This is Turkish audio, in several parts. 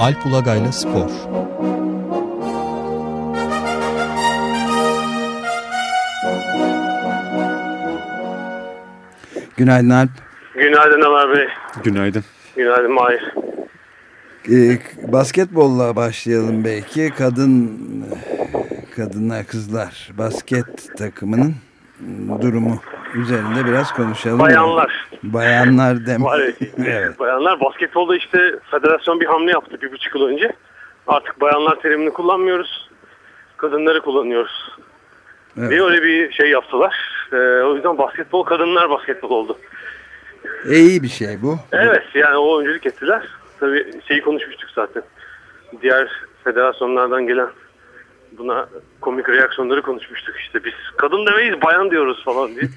Alp Ulagay'la Spor Günaydın Alp. Günaydın Ömer Bey. Günaydın. Günaydın Mahir. Ee, basketbolla başlayalım belki. Kadın kadınlar kızlar basket takımının durumu üzerinde biraz konuşalım. Bayanlar. Bayanlar dem. evet. Bayanlar basketbolda işte federasyon bir hamle yaptı bir buçuk yıl önce. Artık bayanlar terimini kullanmıyoruz. Kadınları kullanıyoruz. Evet. Diye öyle bir şey yaptılar. Ee, o yüzden basketbol kadınlar basketbol oldu. E, iyi bir şey bu. Evet yani o öncülük ettiler. Tabii şeyi konuşmuştuk zaten. Diğer federasyonlardan gelen buna komik reaksiyonları konuşmuştuk işte. Biz kadın demeyiz bayan diyoruz falan diye.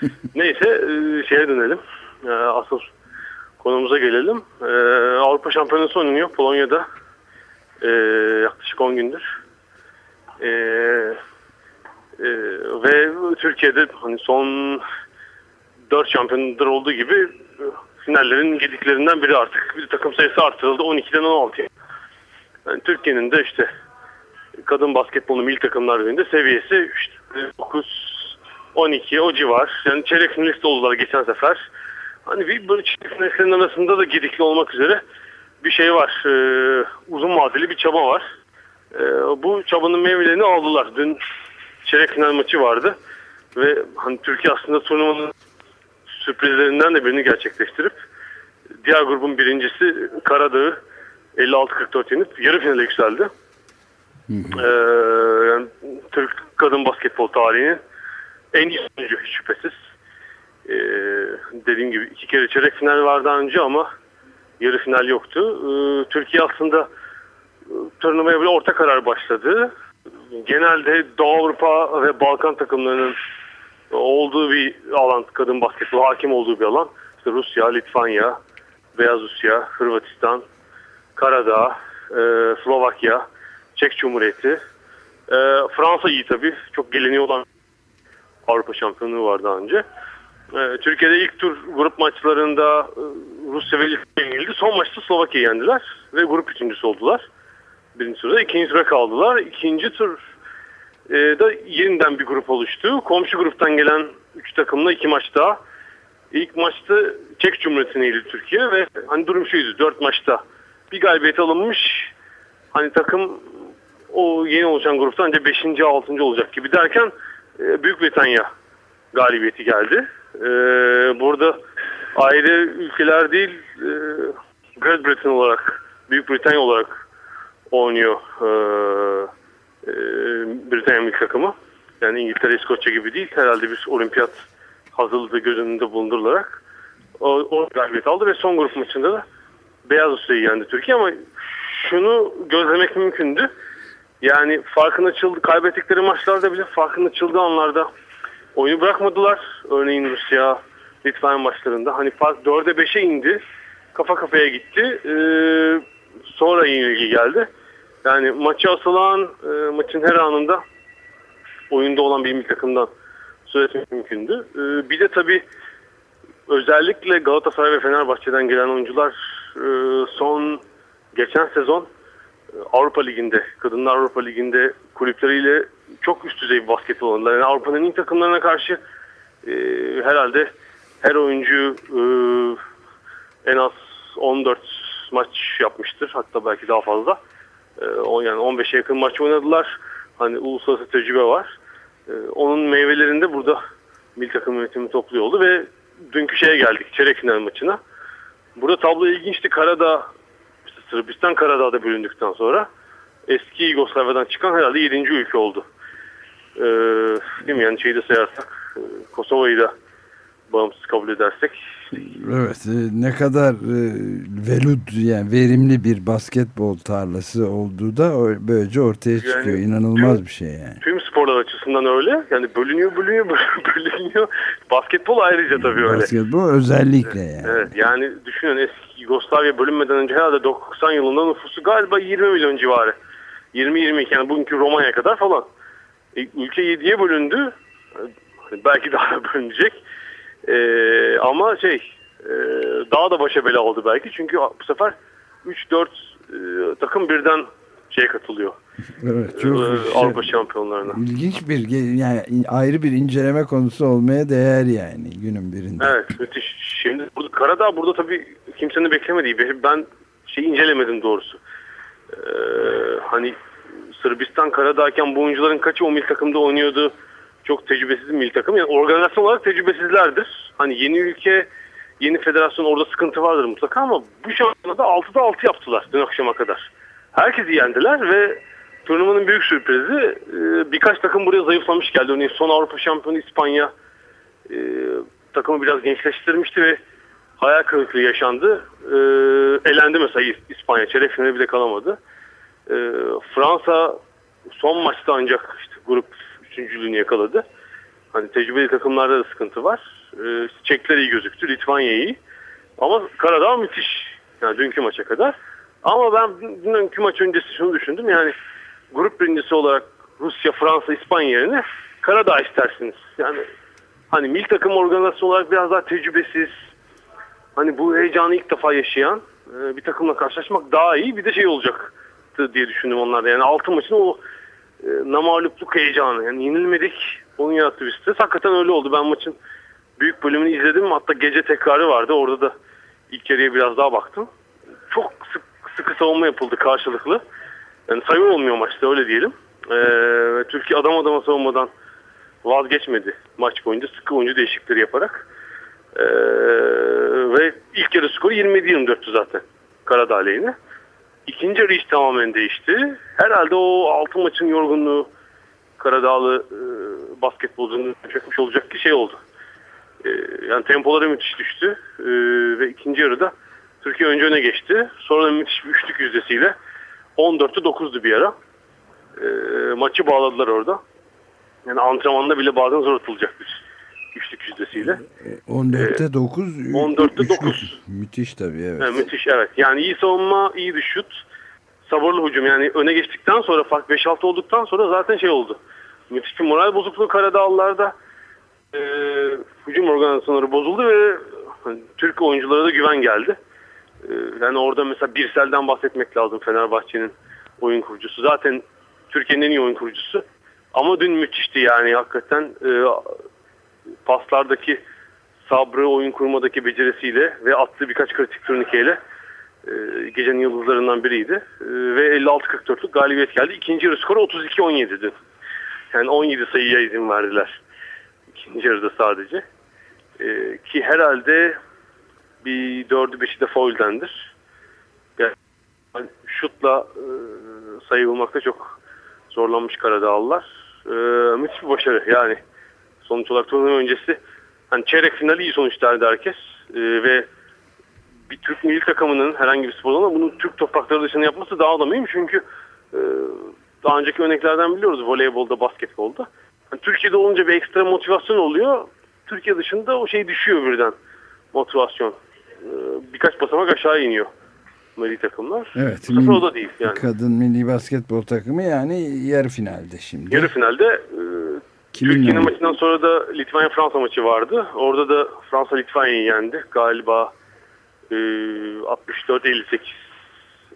Neyse e, şeye dönelim. E, asıl konumuza gelelim. E, Avrupa Şampiyonası oynanıyor Polonya'da. Yaklaşık 10 gündür. Ve Türkiye'de hani son 4 şampiyonlar olduğu gibi finallerin gediklerinden biri artık. Bir takım sayısı artırıldı 12'den 16'ya. Yani Türkiye'nin de işte kadın basketbolu milli takımlar birinde seviyesi işte 9 12 o civar. Yani çeyrek finalist oldular geçen sefer. Hani bir böyle çeyrek finalistlerin arasında da gedikli olmak üzere bir şey var. Ee, uzun vadeli bir çaba var. Ee, bu çabanın meyvelerini aldılar. Dün çeyrek final maçı vardı. Ve hani Türkiye aslında turnuvanın sürprizlerinden de birini gerçekleştirip diğer grubun birincisi Karadağ'ı 56-44 yenip yarı finale yükseldi. Ee, yani Türk kadın basketbol tarihinin en iyi hiç şüphesiz. Ee, dediğim gibi iki kere çeyrek final vardı önce ama yarı final yoktu. Ee, Türkiye aslında e, turnuvaya böyle orta karar başladı. Genelde Doğu Avrupa ve Balkan takımlarının olduğu bir alan, kadın basketbol hakim olduğu bir alan. İşte Rusya, Litvanya, Beyaz Rusya, Hırvatistan, Karadağ, e, Slovakya, Çek Cumhuriyeti. E, Fransa iyi tabii. Çok geleni olan Avrupa şampiyonluğu var daha önce. E, Türkiye'de ilk tur grup maçlarında e, Rusya ve Litvanya yenildi. Son maçta Slovakya yendiler ve grup üçüncüsü oldular. Birinci turda. ikinci tura kaldılar. İkinci tur e, da yeniden bir grup oluştu. Komşu gruptan gelen üç takımla iki maç daha. İlk maçta Çek Cumhuriyeti'ne yenildi Türkiye ve hani durum şuydu. Dört maçta bir galibiyet alınmış. Hani takım o yeni oluşan grupta ancak 5. 6. olacak gibi derken e, Büyük Britanya galibiyeti geldi. E, burada ayrı ülkeler değil e, Great Britain olarak Büyük Britanya olarak oynuyor Britanya milli takımı. Yani İngiltere, İskoçya gibi değil. Herhalde bir olimpiyat hazırlığı göz önünde bulundurularak o, o galibiyet aldı ve son grup maçında da Beyaz Rusya'yı yendi Türkiye ama şunu gözlemek mümkündü. Yani farkın açıldı, kaybettikleri maçlarda bile farkın açıldığı anlarda oyunu bırakmadılar. Örneğin Rusya, Litvanya maçlarında. Hani fark 4'e 5'e indi. Kafa kafaya gitti. Ee, sonra yenilgi geldi. Yani maçı asılan, e, maçın her anında oyunda olan bir takımdan söz etmek mümkündü. Ee, bir de tabii özellikle Galatasaray ve Fenerbahçe'den gelen oyuncular e, son geçen sezon Avrupa Ligi'nde, Kadınlar Avrupa Ligi'nde kulüpleriyle çok üst düzey bir basketbol oynadılar. Yani Avrupa'nın ilk takımlarına karşı e, herhalde her oyuncu e, en az 14 maç yapmıştır. Hatta belki daha fazla. E, yani 15'e yakın maç oynadılar. Hani uluslararası tecrübe var. E, onun meyvelerinde burada milli takım yönetimi topluyor oldu ve dünkü şeye geldik. Çeyrek final maçına. Burada tablo ilginçti. Karada Sırbistan Karadağ'da bölündükten sonra eski Yugoslavya'dan çıkan herhalde 7. ülke oldu. Ee, değil mi? Yani şeyi de sayarsak e, Kosova'yı da bağımsız kabul edersek. Evet e, ne kadar e, velud yani verimli bir basketbol tarlası olduğu da böylece ortaya çıkıyor. Yani, İnanılmaz tüm, bir şey yani. Tüm sporlar açısından öyle. Yani bölünüyor bölünüyor bölünüyor. Basketbol ayrıca tabii öyle. Basketbol özellikle yani. Evet yani düşünün eski Yugoslavya bölünmeden önce herhalde 90 yılında nüfusu galiba 20 milyon civarı. 20-22 yani bugünkü Romanya kadar falan. E, ülke 7'ye bölündü. Hani belki daha bölünecek. Ee, ama şey e, daha da başa bela oldu belki. Çünkü bu sefer 3-4 e, takım birden şeye katılıyor. Evet, çok e, Avrupa şampiyonlarına. İlginç bir yani ayrı bir inceleme konusu olmaya değer yani günün birinde. Evet müthiş. Şimdi burada Karadağ burada tabii kimsenin beklemediği. Ben şey incelemedim doğrusu. Ee, hani Sırbistan Karadağ'ken bu oyuncuların kaçı o milli takımda oynuyordu? Çok tecrübesiz bir milli takım. Yani organizasyon olarak tecrübesizlerdir. Hani yeni ülke, yeni federasyon orada sıkıntı vardır mutlaka ama bu şampiyonada 6'da 6 yaptılar dün akşama kadar. Herkesi yendiler ve turnuvanın büyük sürprizi e, birkaç takım buraya zayıflamış geldi. Örneğin son Avrupa şampiyonu İspanya e, takımı biraz gençleştirmişti ve hayal kırıklığı yaşandı. E, elendi mesela İspanya. Çeyrek finale bile kalamadı. Fransa son maçta ancak işte grup üçüncülüğünü yakaladı. Hani tecrübeli takımlarda da sıkıntı var. E, Çekler iyi gözüktü. Litvanya iyi. Ama Karadağ müthiş. Yani dünkü maça kadar. Ama ben dünkü maç öncesi şunu düşündüm. Yani grup birincisi olarak Rusya, Fransa, İspanya yerine Karadağ istersiniz. Yani hani mil takım organizasyon olarak biraz daha tecrübesiz, hani bu heyecanı ilk defa yaşayan e, bir takımla karşılaşmak daha iyi bir de şey olacak diye düşündüm onlarda. Yani altı maçın o e, heyecanı. Yani yenilmedik. Onun yarattığı bir. Hakikaten öyle oldu. Ben maçın büyük bölümünü izledim. Hatta gece tekrarı vardı. Orada da ilk yarıya biraz daha baktım. Çok sık, sıkı savunma yapıldı karşılıklı. Yani sayı olmuyor maçta öyle diyelim. Ee, Türkiye adam adama savunmadan vazgeçmedi maç boyunca sıkı oyuncu değişiklikleri yaparak. Ee, ve ilk yarı skoru 27-24'tü zaten Karadağ lehine. İkinci yarı iş tamamen değişti. Herhalde o altı maçın yorgunluğu Karadağlı e, basketbolcunun çekmiş olacak ki şey oldu. E, yani tempoları müthiş düştü. E, ve ikinci yarıda Türkiye önce öne geçti. Sonra müthiş bir üçlük yüzdesiyle 14'te 9'du bir ara. E, maçı bağladılar orada. Yani antrenmanda bile bazen zor atılacak bir üçlük yüzdesiyle. 14'te ee, 9. 14'te 9. Müthiş tabii evet. evet. Müthiş evet. Yani iyi savunma, iyi bir şut. Sabırlı hücum yani öne geçtikten sonra fark 5-6 olduktan sonra zaten şey oldu. Müthiş bir moral bozukluğu Karadağlılar'da. E, hücum organizasyonları bozuldu ve hani, Türk oyunculara da güven geldi. E, yani orada mesela Birsel'den bahsetmek lazım Fenerbahçe'nin oyun kurucusu. Zaten Türkiye'nin en iyi oyun kurucusu. Ama dün müthişti yani hakikaten e, paslardaki sabrı, oyun kurmadaki becerisiyle ve attığı birkaç kritik turnikeyle e, gecenin yıldızlarından biriydi. E, ve 56-44'lük galibiyet geldi. İkinci yarı skoru 32-17'di. Yani 17 sayıya izin verdiler. İkinci yarıda sadece. E, ki herhalde bir dördü beşi de fouldendir. Yani şutla e, sayı bulmakta çok zorlanmış Karadağlılar. E, müthiş bir başarı yani sonuç olarak turnuva öncesi hani çeyrek finali iyi sonuçlardı herkes e, ve bir Türk milli takımının herhangi bir spor ama bunu Türk toprakları dışında yapması daha da mühim çünkü e, daha önceki örneklerden biliyoruz voleybolda, basketbolda. Yani Türkiye'de olunca bir ekstra motivasyon oluyor. Türkiye dışında o şey düşüyor birden motivasyon. E, birkaç basamak aşağı iniyor milli takımlar. Evet. Bu sefer o da değil yani. Kadın milli basketbol takımı yani yarı finalde şimdi. Yarı finalde e, Türkiye'nin maçından sonra da Litvanya-Fransa maçı vardı. Orada da Fransa Litvanya'yı yendi. Galiba e, 64-58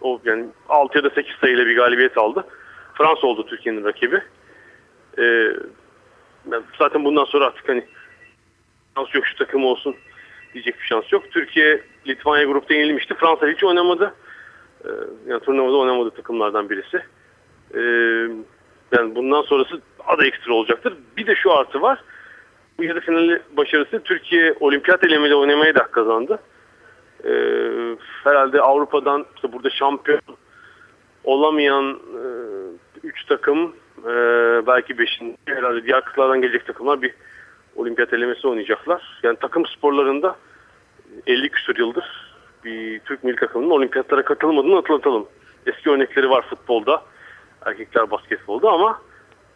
o yani 6 ya da 8 sayıyla bir galibiyet aldı. Fransa oldu Türkiye'nin rakibi. E, yani zaten bundan sonra artık hani şans yok şu takım olsun diyecek bir şans yok. Türkiye Litvanya grupta yenilmişti. Fransa hiç oynamadı. E, yani turnuvada oynamadı takımlardan birisi. E, yani bundan sonrası da ekstra olacaktır. Bir de şu artı var. Bu yarı finali başarısı Türkiye olimpiyat elemeli oynamaya da kazandı. Ee, herhalde Avrupa'dan işte burada şampiyon olamayan 3 e, takım e, belki 5. herhalde diğer kıtalardan gelecek takımlar bir olimpiyat elemesi oynayacaklar. Yani takım sporlarında 50 küsur yıldır bir Türk milli takımının olimpiyatlara katılmadığını hatırlatalım. Eski örnekleri var futbolda erkekler basketbolda ama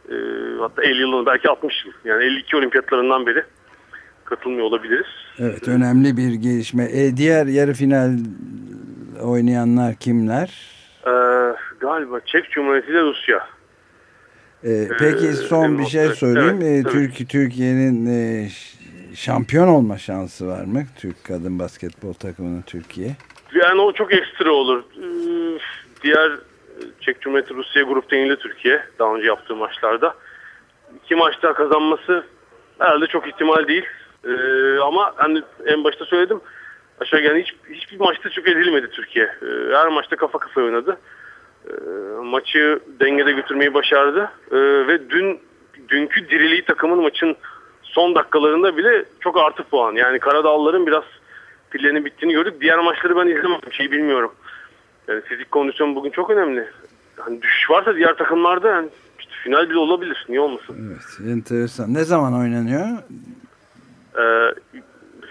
e, hatta 50 yılın belki 60 yıl yani 52 olimpiyatlarından beri katılmıyor olabiliriz. Evet önemli bir gelişme. E, diğer yarı final oynayanlar kimler? Ee, galiba Çek Cumhuriyeti ile Rusya. Ee, peki son bir şey sorayım. Evet, ee, Türk Türkiye'nin e, şampiyon olma şansı var mı? Türk kadın basketbol takımının Türkiye. Yani o çok ekstra olur. Ee, Diğer e, Çek Cumhuriyeti Rusya grupta yenildi Türkiye daha önce yaptığı maçlarda. İki maçta kazanması herhalde çok ihtimal değil. Ee, ama hani en başta söyledim aşağı yani hiç, hiçbir maçta çok edilmedi Türkiye. Ee, her maçta kafa kafa oynadı. Ee, maçı dengede götürmeyi başardı. Ee, ve dün dünkü diriliği takımın maçın son dakikalarında bile çok artı puan. Yani Karadağlıların biraz pillerinin bittiğini gördük. Diğer maçları ben izlemedim. Şeyi bilmiyorum. Yani fizik kondisyon bugün çok önemli. Hani düşüş varsa diğer takımlarda yani işte final bile olabilir. Niye olmasın? Evet, enteresan. Ne zaman oynanıyor? Ee,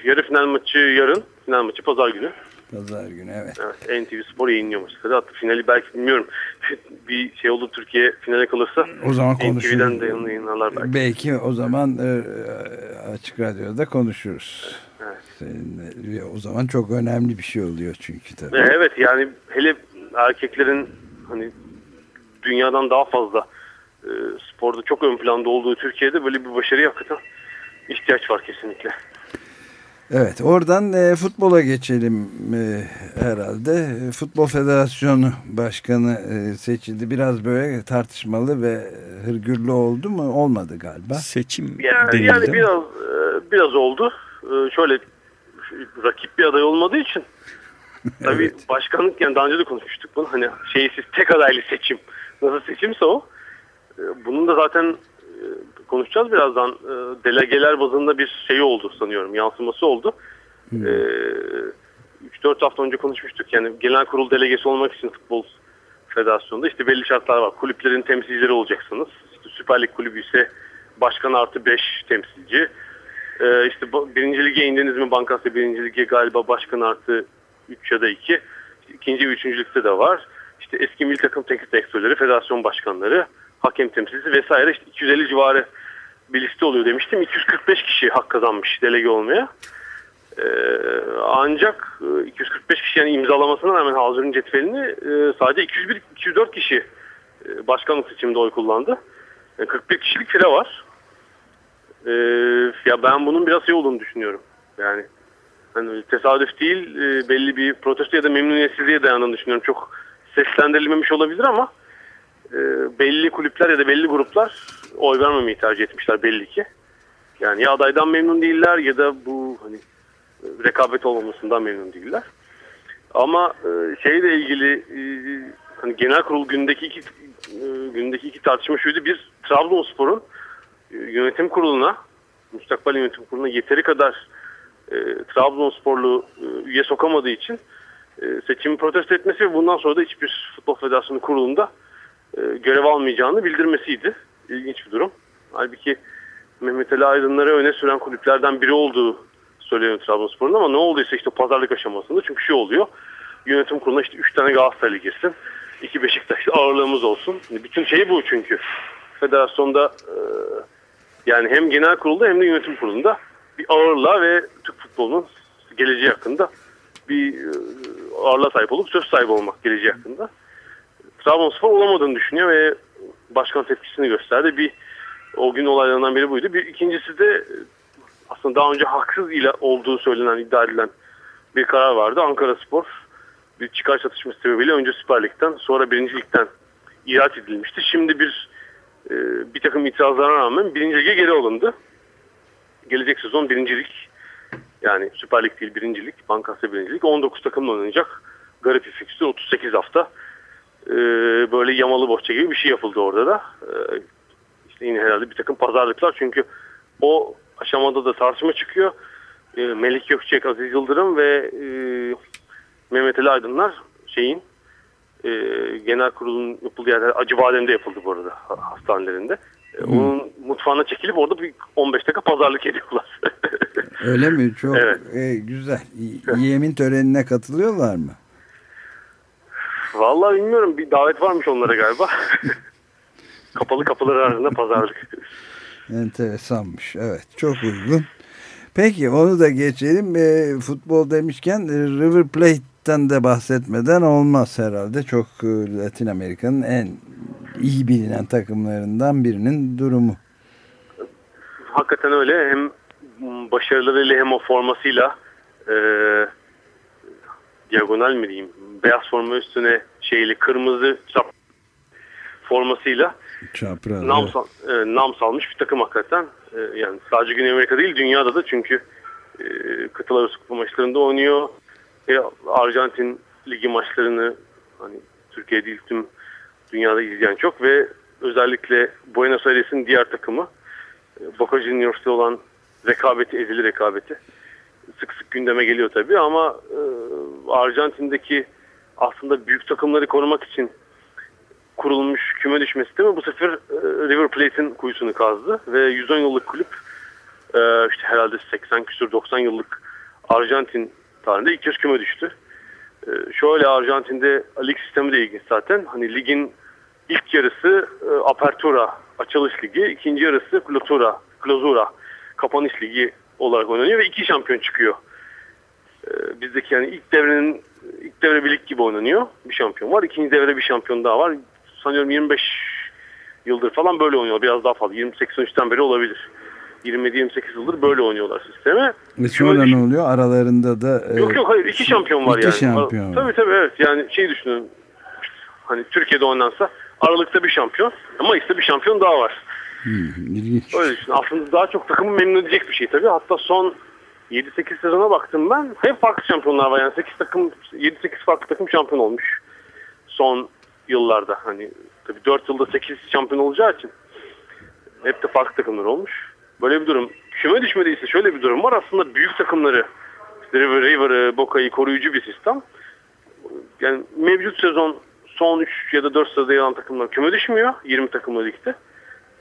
yarı final maçı yarın. Final maçı pazar günü. Pazar günü evet. evet NTV Spor yayınlıyor maçları. Hatta finali belki bilmiyorum. bir şey oldu Türkiye finale kalırsa. O zaman konuşuruz. NTV'den de yayınlarlar belki. Belki o zaman e, açık radyoda konuşuruz. Evet. Seninle. O zaman çok önemli bir şey oluyor çünkü tabii. Evet yani hele erkeklerin hani dünyadan daha fazla e, sporda çok ön planda olduğu Türkiye'de böyle bir başarıya hakikaten ihtiyaç var kesinlikle. Evet oradan e, futbola geçelim e, herhalde. Futbol Federasyonu Başkanı e, seçildi. Biraz böyle tartışmalı ve hırgürlü oldu mu? Olmadı galiba. Seçim yani, yani biraz e, biraz oldu. E, şöyle rakip bir aday olmadığı için tabii evet. başkanlık yani daha önce de konuşmuştuk bunu. Hani şeysiz tek adaylı seçim. Nasıl seçimse o. E, bunun da zaten e, konuşacağız birazdan. Delegeler bazında bir şey oldu sanıyorum. Yansıması oldu. Hmm. 3-4 hafta önce konuşmuştuk. Yani genel kurul delegesi olmak için futbol federasyonunda işte belli şartlar var. Kulüplerin temsilcileri olacaksınız. İşte Süper Lig kulübü ise başkan artı 5 temsilci. Ee, işte birinci lige indiniz mi Bankasya birinci lige galiba başkan artı 3 ya da 2. İkinci ve üçüncülükte de var. İşte eski milli takım teknik direktörleri, federasyon başkanları, hakem temsilcisi vesaire işte 250 civarı bir liste oluyor demiştim. 245 kişi hak kazanmış delege olmaya. Ee, ancak 245 kişi yani imzalamasına rağmen hazırın cetvelini e, sadece 201 204 kişi e, başkanlık seçiminde oy kullandı. Yani 41 kişilik file var. Ee, ya ben bunun biraz şey olduğunu düşünüyorum. Yani hani tesadüf değil e, belli bir protesto ya da memnuniyetsizliğe dayandığını düşünüyorum. Çok seslendirilmemiş olabilir ama e, belli kulüpler ya da belli gruplar oy vermemeyi tercih etmişler belli ki. Yani ya adaydan memnun değiller ya da bu hani rekabet olmamasından memnun değiller. Ama e, şeyle ilgili e, hani genel kurul gündeki iki e, gündeki iki tartışma şuydu. Bir Trabzonspor'un e, yönetim kuruluna müstakbel yönetim kuruluna yeteri kadar e, Trabzonsporlu e, üye sokamadığı için e, seçimi protesto etmesi ve bundan sonra da hiçbir futbol federasyonu kurulunda e, görev almayacağını bildirmesiydi. İlginç bir durum. Halbuki Mehmet Ali Aydınları öne süren kulüplerden biri olduğu söyleniyor Trabzonspor'un ama ne olduysa işte pazarlık aşamasında çünkü şey oluyor. Yönetim kuruluna işte 3 tane Galatasaraylı girsin. 2 Beşiktaşlı ağırlığımız olsun. Bütün şey bu çünkü. Federasyonda e, yani hem genel kurulda hem de yönetim kurulunda bir ağırlığa ve Türk futbolunun geleceği hakkında bir e, ağırlığa sahip olup söz sahibi olmak geleceği hakkında. Trabzonspor olamadığını düşünüyor ve başkan tepkisini gösterdi. Bir o gün olaylarından biri buydu. Bir ikincisi de aslında daha önce haksız ile olduğu söylenen iddia edilen bir karar vardı. Ankara Spor bir çıkar çatışması sebebiyle önce Süper Lig'den sonra Birinci Lig'den ihraç edilmişti. Şimdi bir e, bir takım itirazlara rağmen birinci lige geri alındı. Gelecek sezon birincilik yani Süper Lig değil birincilik, Bankasya birincilik 19 takımla oynanacak. Garip bir fikstür 38 hafta. Ee, böyle yamalı bohça gibi bir şey yapıldı orada da. Ee, işte yine herhalde bir takım pazarlıklar çünkü o aşamada da tartışma çıkıyor. Ee, Melik Gökçek, Aziz Yıldırım ve e, Mehmet Ali Aydınlar şeyin e, genel kurulun yapıldığı yerler Acıbadem'de yapıldı bu arada hastanelerinde. E, hmm. Onun mutfağına çekilip orada bir 15 dakika pazarlık ediyorlar. Öyle mi? Çok evet. e, güzel. Yemin törenine katılıyorlar mı? Vallahi bilmiyorum. Bir davet varmış onlara galiba. Kapalı kapılar arasında pazarlık. Enteresanmış. Evet. Çok uygun. Peki onu da geçelim. E, futbol demişken River Plate'ten de bahsetmeden olmaz herhalde. Çok e, Latin Amerika'nın en iyi bilinen takımlarından birinin durumu. Hakikaten öyle. Hem başarılarıyla hem o formasıyla e, diagonal mi diyeyim beyaz forma üstüne şeyli kırmızı çap formasıyla Çapraz, nam, e, nam salmış bir takım hakikaten. E, yani sadece Güney Amerika değil dünyada da çünkü e, kıtalar maçlarında oynuyor. E, Arjantin ligi maçlarını hani Türkiye değil tüm dünyada izleyen çok ve özellikle Buenos Aires'in diğer takımı e, Boca Juniors'ta olan rekabeti, ezili rekabeti sık sık gündeme geliyor tabii ama e, Arjantin'deki aslında büyük takımları korumak için kurulmuş küme düşme sistemi bu sefer e, River Plate'in kuyusunu kazdı ve 110 yıllık kulüp e, işte herhalde 80 küsur 90 yıllık Arjantin tarihinde ilk kez küme düştü. E, şöyle Arjantin'de lig sistemi de ilginç zaten. Hani ligin ilk yarısı e, Apertura açılış ligi, ikinci yarısı Clausura, Clausura kapanış ligi olarak oynanıyor ve iki şampiyon çıkıyor. E, bizdeki yani ilk devrenin ilk devre bir lig gibi oynanıyor. Bir şampiyon var. İkinci devre bir şampiyon daha var. Sanıyorum 25 yıldır falan böyle oynuyor. Biraz daha fazla. 2083'ten beri olabilir. 27-28 yıldır böyle oynuyorlar sisteme. Ve sonra ne oluyor? Aralarında da... E, yok yok hayır iki şampiyon var iki yani. şampiyon Tabii tabii evet. Yani şey düşünün. Hani Türkiye'de oynansa Aralık'ta bir şampiyon. Mayıs'ta bir şampiyon daha var. Hmm, ilginç. Öyle düşün. Aslında daha çok takımı memnun edecek bir şey tabii. Hatta son 7-8 sezona baktım ben. Hep farklı şampiyonlar var. Yani 8 takım 7-8 farklı takım şampiyon olmuş. Son yıllarda. Hani tabii 4 yılda 8 şampiyon olacağı için hep de farklı takımlar olmuş. Böyle bir durum. Küme düşmediyse şöyle bir durum var. Aslında büyük takımları işte River, River'ı, Boca'yı koruyucu bir sistem. Yani mevcut sezon son 3 ya da 4 sırada yer takımlar küme düşmüyor. 20 takımlı ligde.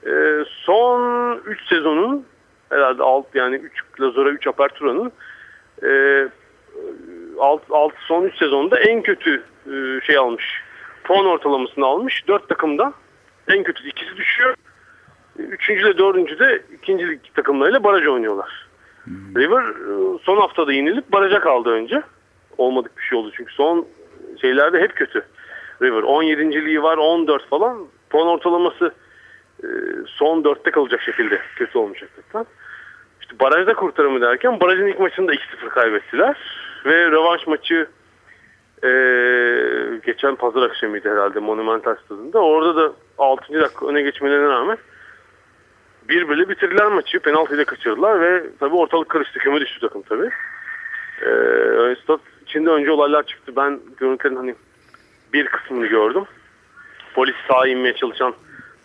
Ee, son 3 sezonun herhalde alt yani 3 Lazora 3 Apertura'nın e, alt, alt son 3 sezonda en kötü e, şey almış. Puan ortalamasını almış. 4 takımdan en kötü ikisi düşüyor. Üçüncü de dördüncü de ikincilik takımlarıyla baraj oynuyorlar. Hmm. River e, son haftada yenilip baraja kaldı önce. Olmadık bir şey oldu çünkü son şeylerde hep kötü. River 17.liği var 14 falan. Puan ortalaması e, son 4'te kalacak şekilde kötü olmuş hakikaten. İşte barajda kurtarımı derken barajın ilk maçını da 2-0 kaybettiler. Ve rövanş maçı e, geçen pazar akşamıydı herhalde Monumental Stadı'nda. Orada da 6. dakika öne geçmelerine rağmen bir böyle bitirdiler maçı. Penaltıyla kaçırdılar ve tabii ortalık karıştı. Küme düştü takım tabii. Ee, stat içinde önce olaylar çıktı. Ben görüntülerin hani bir kısmını gördüm. Polis sağa inmeye çalışan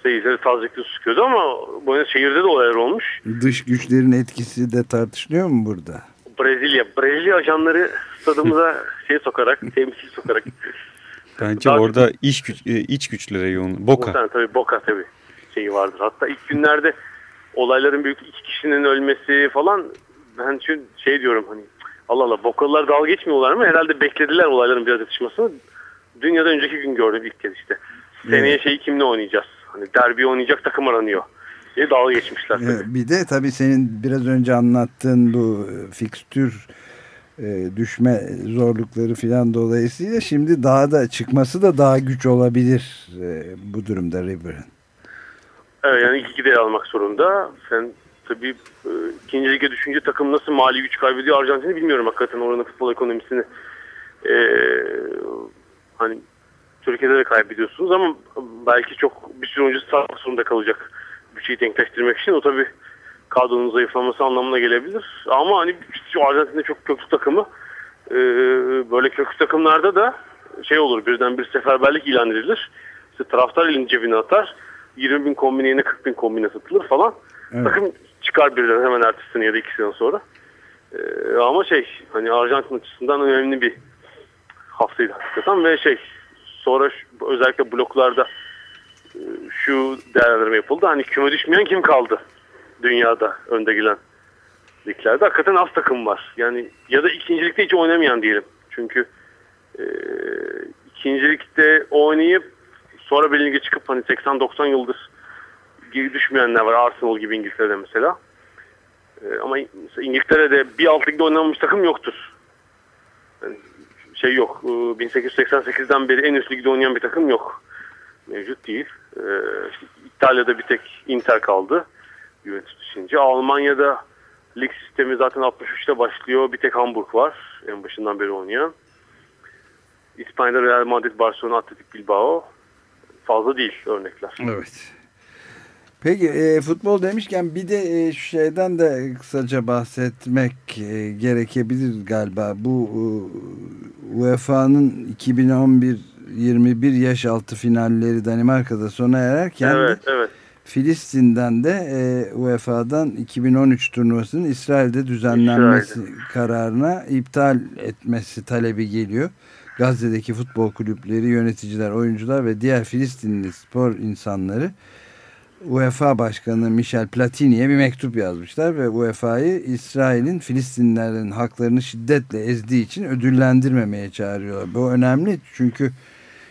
seyircileri tazikli sıkıyordu ama bu şehirde de olaylar olmuş. Dış güçlerin etkisi de tartışılıyor mu burada? Brezilya. Brezilya ajanları stadımıza şey sokarak, temsil sokarak. Bence Daha orada iç, güç, e, iç güçlere yoğun. Boka. Muhtemelen tabii Boka tabii şeyi vardır. Hatta ilk günlerde olayların büyük iki kişinin ölmesi falan ben şu şey diyorum hani Allah Allah Bokalılar dalga geçmiyorlar mı? Herhalde beklediler olayların biraz yatışmasını. Dünyada önceki gün gördüm ilk kez işte. Seneye şeyi kimle oynayacağız? Hani derbi oynayacak takım aranıyor diye dalga geçmişler. Evet, bir de tabii senin biraz önce anlattığın bu e, fikstür e, düşme zorlukları filan dolayısıyla şimdi daha da çıkması da daha güç olabilir e, bu durumda River'ın. Evet yani iki de almak zorunda. Sen tabii e, ikinci lige düşünce takım nasıl mali güç kaybediyor Arjantin'i bilmiyorum hakikaten oranın futbol ekonomisini. E, hani Türkiye'de de kaybediyorsunuz ama belki çok bir süre önce sağlık zorunda kalacak bütçeyi denkleştirmek için o tabii kadronun zayıflaması anlamına gelebilir. Ama hani şu Arjantin'de çok köklü takımı e, böyle köklü takımlarda da şey olur birden bir seferberlik ilan edilir. İşte taraftar elini cebine atar 20 bin kombine yerine 40 bin kombine satılır falan. Evet. Takım çıkar birden hemen ertesi ya da iki sene sonra. Ee, ama şey hani Arjantin açısından önemli bir haftaydı hakikaten ve şey sonra şu, özellikle bloklarda e, şu değerlendirme yapıldı. Hani küme düşmeyen kim kaldı dünyada önde gelen liglerde? Hakikaten az takım var. Yani ya da ikincilikte hiç oynamayan diyelim. Çünkü e, ikincilikte oynayıp Sonra bir lige çıkıp hani 80-90 yıldır geri düşmeyenler var. Arsenal gibi İngiltere'de mesela. Ee, ama İngiltere'de bir alt ligde oynanmış takım yoktur. Yani şey yok. 1888'den ee, beri en üst ligde oynayan bir takım yok. Mevcut değil. Ee, işte İtalya'da bir tek Inter kaldı. Juventus düşünce. Almanya'da lig sistemi zaten 63'te başlıyor. Bir tek Hamburg var. En başından beri oynayan. İspanya'da Real Madrid, Barcelona, Atletik Bilbao fazla değil örnekler. Evet. Peki e, futbol demişken bir de e, şu şeyden de kısaca bahsetmek e, gerekebilir galiba. Bu e, UEFA'nın 2011 21 yaş altı finalleri Danimarka'da sona ererken evet, evet. Filistin'den de e, UEFA'dan 2013 turnuvasının İsrail'de düzenlenmesi İsrail'de. kararına iptal etmesi talebi geliyor. Gazze'deki futbol kulüpleri, yöneticiler, oyuncular ve diğer Filistinli spor insanları UEFA Başkanı Michel Platini'ye bir mektup yazmışlar ve UEFA'yı İsrail'in Filistinlilerin haklarını şiddetle ezdiği için ödüllendirmemeye çağırıyorlar. Bu önemli çünkü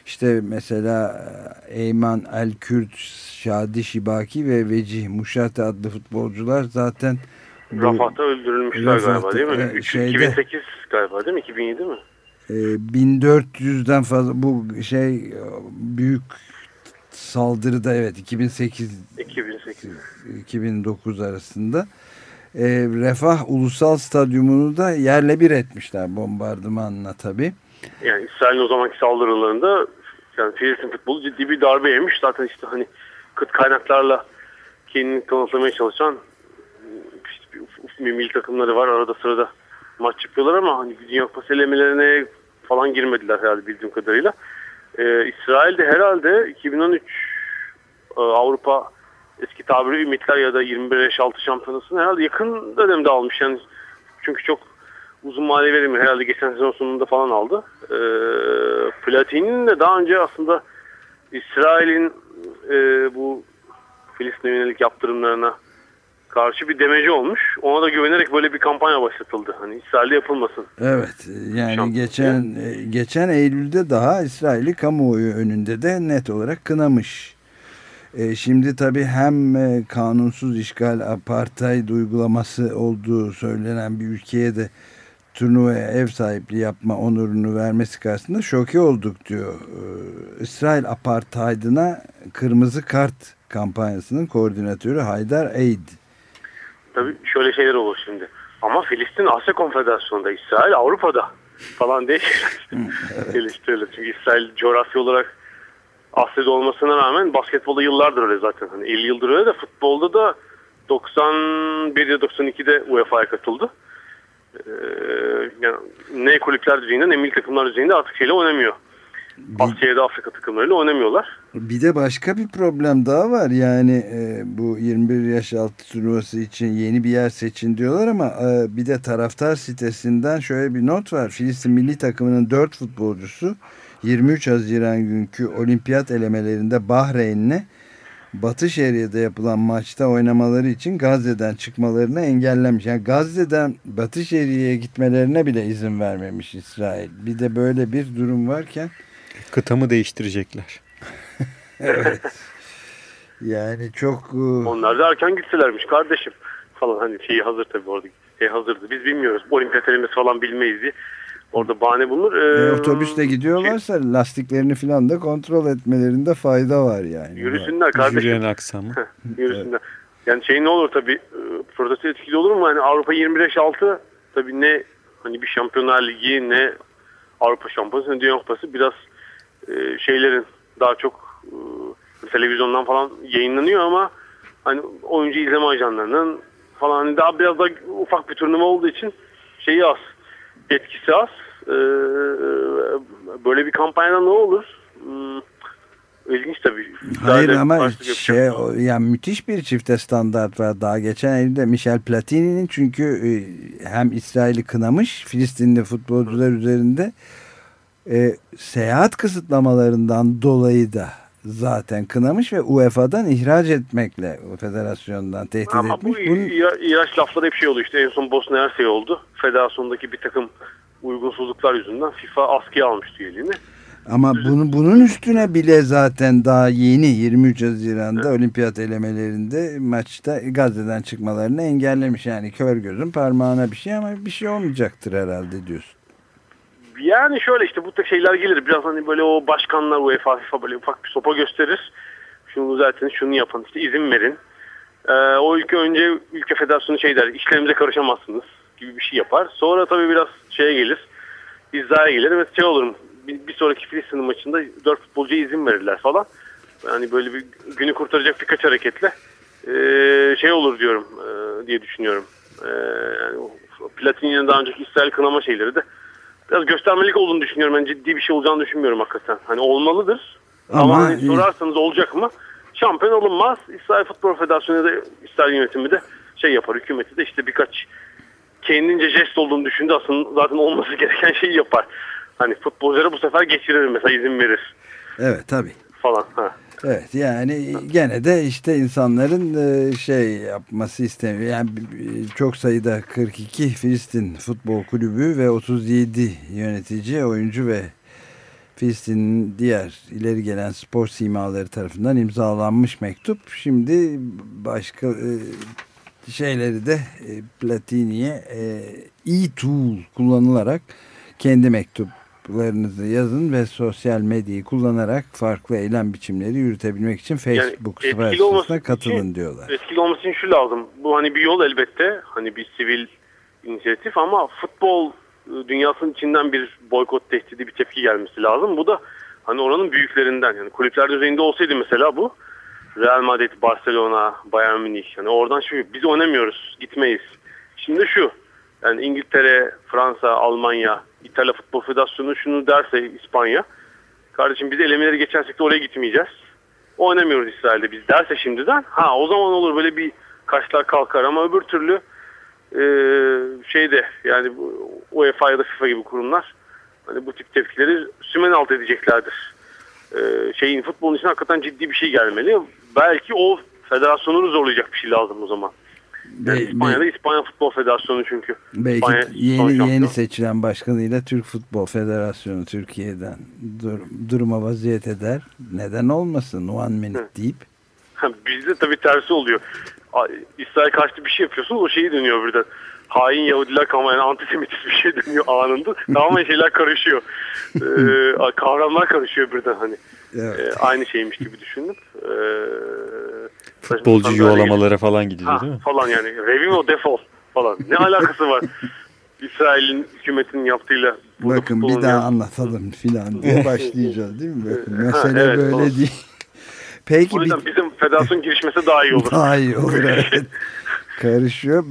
işte mesela e, Eyman El-Kürt, Şadi Şibaki ve Vecih Muşate adlı futbolcular zaten Rafat'ta öldürülmüşler Rafat'ta, galiba değil mi? E, şeyde, 2008 galiba değil mi? 2007 mi? E, 1400'den fazla bu şey büyük saldırıda evet 2008 2008 2009 arasında e, Refah Ulusal Stadyumunu da yerle bir etmişler bombardımanla tabi. Yani İsrail'in o zamanki saldırılarında yani Filistin futbolu ciddi bir darbe yemiş. Zaten işte hani kıt kaynaklarla kendini kanıtlamaya çalışan işte milli takımları var. Arada sırada maç yapıyorlar ama hani Dünya Kupası elemelerine falan girmediler herhalde bildiğim kadarıyla. Ee, İsrail'de herhalde 2013 e, Avrupa eski tabiri Ümitler ya da 21 yaş şampiyonasını herhalde yakın dönemde almış. Yani çünkü çok uzun mali verimi herhalde geçen sezon sonunda falan aldı. E, Platini'nin de daha önce aslında İsrail'in e, bu Filistin'e yönelik yaptırımlarına karşı bir demeci olmuş. Ona da güvenerek böyle bir kampanya başlatıldı. Hani İsrail'de yapılmasın. Evet. Yani Şampiyon. geçen e, geçen Eylül'de daha İsrail'i kamuoyu önünde de net olarak kınamış. E, şimdi tabii hem e, kanunsuz işgal apartheid uygulaması olduğu söylenen bir ülkeye de turnuvaya ev sahipliği yapma onurunu vermesi karşısında şoke olduk diyor. İsrail apartheidına kırmızı kart kampanyasının koordinatörü Haydar Eid. Tabii şöyle şeyler olur şimdi. Ama Filistin Asya Konfederasyonu'nda, İsrail Avrupa'da falan diye evet. geliştirilir. Çünkü İsrail coğrafya olarak Asya'da olmasına rağmen basketbolda yıllardır öyle zaten. Hani 50 yıldır öyle de futbolda da 91'de 92'de UEFA'ya katıldı. Ee, yani ne kulüpler düzeyinde ne milli takımlar düzeyinde artık şeyle oynamıyor. Asya'da Afrika takımlarıyla oynamıyorlar. Bir de başka bir problem daha var. Yani e, bu 21 yaş altı turnuvası için yeni bir yer seçin diyorlar ama e, bir de taraftar sitesinden şöyle bir not var. Filistin milli takımının 4 futbolcusu 23 Haziran günkü olimpiyat elemelerinde Bahreyn'le Batı Şeria'da yapılan maçta oynamaları için Gazze'den çıkmalarını engellemiş. Yani Gazze'den Batı Şeria'ya gitmelerine bile izin vermemiş İsrail. Bir de böyle bir durum varken Kıtamı değiştirecekler. evet. Yani çok... E, Onlar da erken gitselermiş kardeşim falan hani şeyi hazır tabii orada şey hazırdı. Biz bilmiyoruz. Olimpiyat elemesi falan bilmeyiz diye. Orada bahane bulunur. Ee, e, otobüsle gidiyorlarsa şey, lastiklerini falan da kontrol etmelerinde fayda var yani. Yürüsünler kardeşim. Yürüyen aksamı. Yürüsünler. evet. Yani şey ne olur tabii e, protesto etkili olur mu? Yani Avrupa 25-6 tabii ne hani bir şampiyonlar ligi ne Avrupa şampiyonası ne Dünya Kupası biraz e, şeylerin daha çok e, televizyondan falan yayınlanıyor ama hani oyuncu izleme ajanlarının falan hani daha biraz da ufak bir turnuva olduğu için şeyi az etkisi az. Ee, böyle bir kampanyada ne olur? Hmm, ilginç tabii. Hayır ama şey, yani müthiş bir çifte standart var. Daha geçen ayında Michel Platini'nin çünkü e, hem İsrail'i kınamış Filistinli futbolcular üzerinde e, seyahat kısıtlamalarından dolayı da zaten kınamış ve UEFA'dan ihraç etmekle federasyondan tehdit Ama etmiş. Bu Bunun... ihraç lafları hep şey oldu işte en son Bosna Hersey oldu. Federasyondaki bir takım uygunsuzluklar yüzünden FIFA askıya almıştı üyeliğini. Ama bunu, bunun üstüne bile zaten daha yeni 23 Haziran'da evet. olimpiyat elemelerinde maçta Gazze'den çıkmalarını engellemiş. Yani kör gözün parmağına bir şey ama bir şey olmayacaktır herhalde diyorsun. Yani şöyle işte bu şeyler gelir. Biraz hani böyle o başkanlar UEFA FIFA böyle ufak bir sopa gösterir. Şunu zaten şunu yapın işte izin verin. Ee, o ülke önce ülke federasyonu şey der işlerimize karışamazsınız gibi bir şey yapar. Sonra tabii biraz şeye gelir. İzzaya gelir ve şey olur bir, bir sonraki Filistin maçında dört futbolcuya izin verirler falan. Yani böyle bir günü kurtaracak birkaç hareketle e, şey olur diyorum e, diye düşünüyorum. E, yani Platini'nin daha önceki İsrail kınama şeyleri de biraz göstermelik olduğunu düşünüyorum. Ben ciddi bir şey olacağını düşünmüyorum hakikaten. Hani olmalıdır. Ama, Ama hani sorarsanız olacak mı? Şampiyon olunmaz. İsrail Futbol Federasyonu da İsrail yönetimi de şey yapar. Hükümeti de işte birkaç kendince jest olduğunu düşündü. Aslında zaten olması gereken şeyi yapar. Hani futbolculara bu sefer geçirir mesela izin verir. Evet tabii. Falan. Ha. Evet yani gene de işte insanların e, şey yapması istemiyor. Yani çok sayıda 42 Filistin Futbol Kulübü ve 37 yönetici, oyuncu ve Filistin'in diğer ileri gelen spor simaları tarafından imzalanmış mektup. Şimdi başka e, şeyleri de e, Platini'ye e-tool kullanılarak kendi mektuplarınızı yazın ve sosyal medyayı kullanarak farklı eylem biçimleri yürütebilmek için Facebook yani sayfasına katılın için, diyorlar. Etkili olması için şu lazım. Bu hani bir yol elbette. Hani bir sivil inisiyatif ama futbol e, dünyasının içinden bir boykot tehdidi bir tepki gelmesi lazım. Bu da hani oranın büyüklerinden yani kulüpler düzeyinde olsaydı mesela bu Real Madrid, Barcelona, Bayern Münih yani oradan şu biz oynamıyoruz gitmeyiz. Şimdi şu yani İngiltere, Fransa, Almanya, İtalya Futbol Federasyonu şunu derse İspanya kardeşim biz elemeleri geçersek de oraya gitmeyeceğiz. Oynamıyoruz İsrail'de biz derse şimdiden ha o zaman olur böyle bir kaşlar kalkar ama öbür türlü e, şeyde yani UEFA ya da FIFA gibi kurumlar hani bu tip tepkileri sümen alt edeceklerdir. E, şeyin futbolun için hakikaten ciddi bir şey gelmeli. Belki o federasyonunu zorlayacak bir şey lazım o zaman. Be İspanya'da be İspanya Futbol Federasyonu çünkü. Belki İspanya, yeni İspanya yeni seçilen başkanıyla Türk Futbol Federasyonu Türkiye'den dur, duruma vaziyet eder. Neden olmasın one minute deyip. Bizde tabii tersi oluyor. İsrail karşıtı bir şey yapıyorsunuz o şeyi dönüyor burada. Hain Yahudiler kavramı antisemitist bir şey dönüyor anında. Tamamen şeyler karışıyor. ee, kavramlar karışıyor birden hani. Evet. Ee, aynı şeymiş gibi düşündüm. Ee, Futbolcu yuvalamalara falan gidiyor ha, değil mi? Falan yani. Revimo defol falan. Ne alakası var? İsrail'in hükümetinin yaptığıyla. Bakın bir daha anlatalım filan diye başlayacağız değil mi? Bakın, mesele ha, evet, böyle falan. değil. Peki, o yüzden bir... bizim federasyon girişmesi daha iyi olur. Daha iyi olur evet. Karışıyor.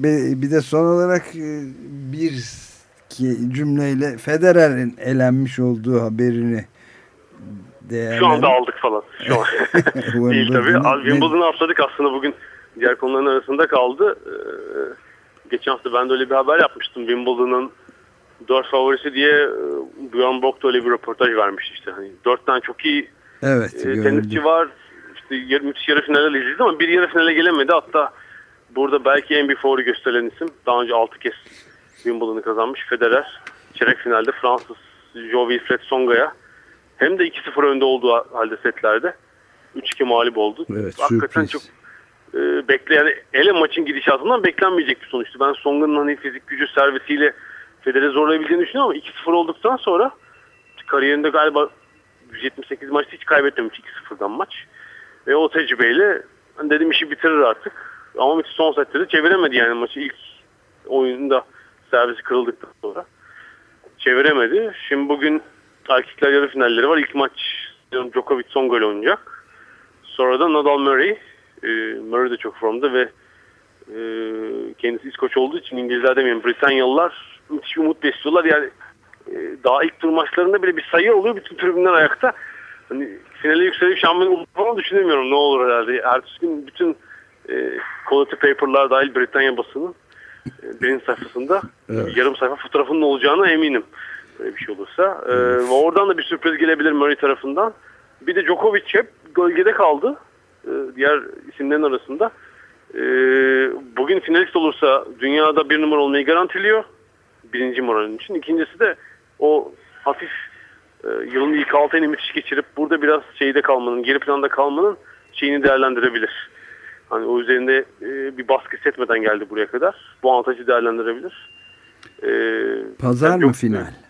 Bir de son olarak e, bir cümleyle Federer'in elenmiş olduğu haberini Şu anda aldık falan. Şu an. Değil tabii. Wimbledon'u atladık aslında bugün. Diğer konuların arasında kaldı. Ee, geçen hafta ben de öyle bir haber yapmıştım. Wimbledon'ın dört favorisi diye e, Björn Borg da öyle bir röportaj vermişti işte. Hani dört tane çok iyi evet, e, tenisçi var işte müthiş yarı finallerle izledi ama bir yarı finale gelemedi. Hatta burada belki en bir favori gösterilen isim. Daha önce 6 kez Wimbledon'ı kazanmış Federer. Çeyrek finalde Fransız Jo Wilfred Songa'ya hem de 2-0 önde olduğu halde setlerde 3-2 mağlup oldu. Evet, Hakikaten sürpriz. çok e, bekleyen ele maçın gidişatından beklenmeyecek bir sonuçtu. Ben Songa'nın hani fizik gücü servisiyle Federer'i zorlayabildiğini düşünüyorum ama 2-0 olduktan sonra kariyerinde galiba 178 maçta hiç kaybetmemiş 2-0'dan maç. Ve o tecrübeyle hani dedim işi bitirir artık. Ama son sette de çeviremedi yani maçı ilk oyunda servisi kırıldıktan sonra. Çeviremedi. Şimdi bugün erkekler yarı finalleri var. İlk maç Djokovic son gol oynayacak. Sonra da Nadal Murray. E, Murray de çok formda ve e, kendisi İskoç olduğu için İngilizler demeyin Britanyalılar müthiş bir umut besliyorlar. Yani e, daha ilk tur maçlarında bile bir sayı oluyor. Bütün tribünler ayakta hani finale yükselip şampiyon falan düşünemiyorum ne olur herhalde. Ertesi gün bütün e, quality paper'lar dahil Britanya basının e, birinci sayfasında evet. yarım sayfa fotoğrafının olacağına eminim. Böyle bir şey olursa. E, evet. oradan da bir sürpriz gelebilir Murray tarafından. Bir de Djokovic hep gölgede kaldı. E, diğer isimlerin arasında. E, bugün finalist olursa dünyada bir numara olmayı garantiliyor. Birinci moralin için. İkincisi de o hafif e, yılın ilk 6 ayını müthiş geçirip burada biraz şeyde kalmanın, geri planda kalmanın şeyini değerlendirebilir. Hani o üzerinde e, bir baskı hissetmeden geldi buraya kadar. Bu avantajı değerlendirebilir. E, pazar mı final?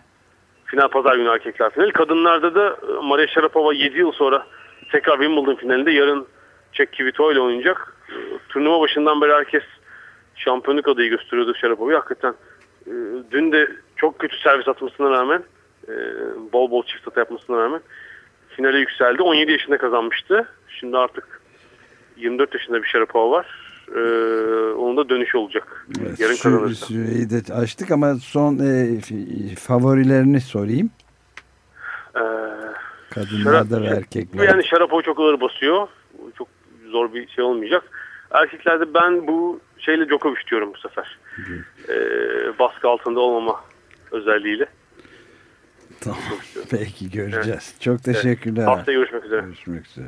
Final pazar günü erkekler final. Kadınlarda da e, Maria Sharapova 7 yıl sonra tekrar Wimbledon finalinde yarın Çek Kvito ile oynayacak. E, turnuva başından beri herkes şampiyonluk adayı gösteriyordu Sharapova'yı. Hakikaten e, dün de çok kötü servis atmasına rağmen bol bol çift hata yapmasına rağmen finale yükseldi. 17 yaşında kazanmıştı. Şimdi artık 24 yaşında bir Sharapova var. Ee, onun da dönüşü olacak. Evet, Yarın kazanırsa. Süreyi de açtık ama son e, f- favorilerini sorayım. Ee, Kadınlarda ve Şarap- erkeklerde. Yani Sharapova çok ağır basıyor. Çok zor bir şey olmayacak. Erkeklerde ben bu şeyle Djokovic diyorum bu sefer. Ee, baskı altında olmama özelliğiyle. Tamam. Peki göreceğiz. Çok teşekkürler. Haftaya görüşmek üzere. Görüşmek üzere.